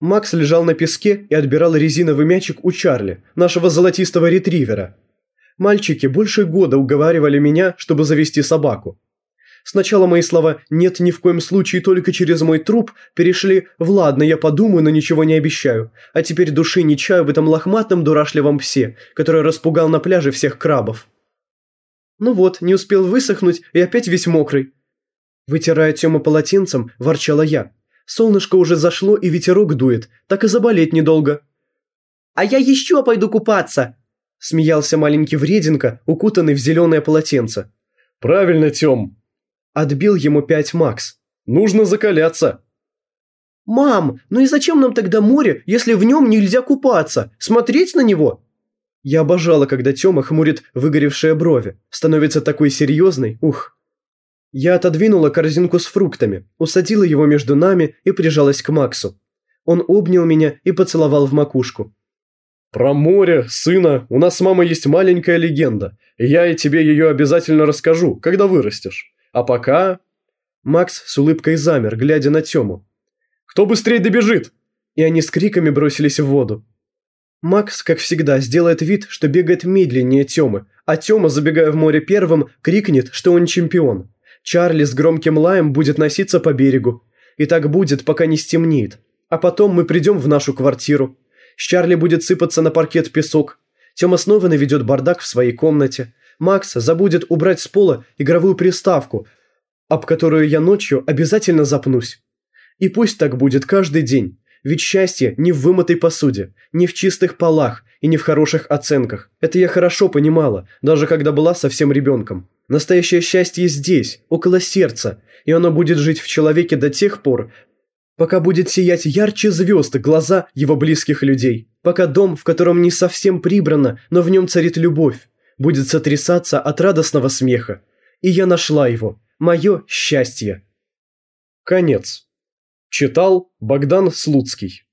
Макс лежал на песке и отбирал резиновый мячик у Чарли, нашего золотистого ретривера. Мальчики больше года уговаривали меня, чтобы завести собаку. Сначала мои слова «нет ни в коем случае только через мой труп» перешли в «ладно, я подумаю, но ничего не обещаю», а теперь души не чаю в этом лохматом дурашливом псе, который распугал на пляже всех крабов. Ну вот, не успел высохнуть и опять весь мокрый. Вытирая Тёма полотенцем, ворчала я. Солнышко уже зашло и ветерок дует, так и заболеть недолго. «А я еще пойду купаться!» Смеялся маленький врединка, укутанный в зеленое полотенце. «Правильно, Тём!» Отбил ему пять Макс. «Нужно закаляться!» «Мам, ну и зачем нам тогда море, если в нем нельзя купаться? Смотреть на него?» Я обожала, когда Тёма хмурит выгоревшие брови, становится такой серьезной, ух. Я отодвинула корзинку с фруктами, усадила его между нами и прижалась к Максу. Он обнял меня и поцеловал в макушку. «Про море, сына, у нас с мамой есть маленькая легенда, я и тебе ее обязательно расскажу, когда вырастешь. А пока...» Макс с улыбкой замер, глядя на Тему. «Кто быстрее добежит?» И они с криками бросились в воду. Макс, как всегда, сделает вид, что бегает медленнее Темы, а Тема, забегая в море первым, крикнет, что он чемпион. Чарли с громким лаем будет носиться по берегу. И так будет, пока не стемнеет. А потом мы придем в нашу квартиру. С Чарли будет сыпаться на паркет песок. Тёма снова наведет бардак в своей комнате. Макс забудет убрать с пола игровую приставку, об которую я ночью обязательно запнусь. И пусть так будет каждый день. Ведь счастье не в вымытой посуде, не в чистых полах и не в хороших оценках. Это я хорошо понимала, даже когда была совсем ребенком. Настоящее счастье здесь, около сердца, и оно будет жить в человеке до тех пор, пока будет сиять ярче звезд глаза его близких людей, пока дом, в котором не совсем прибрано, но в нем царит любовь, будет сотрясаться от радостного смеха. И я нашла его, мое счастье. Конец. Читал Богдан Слуцкий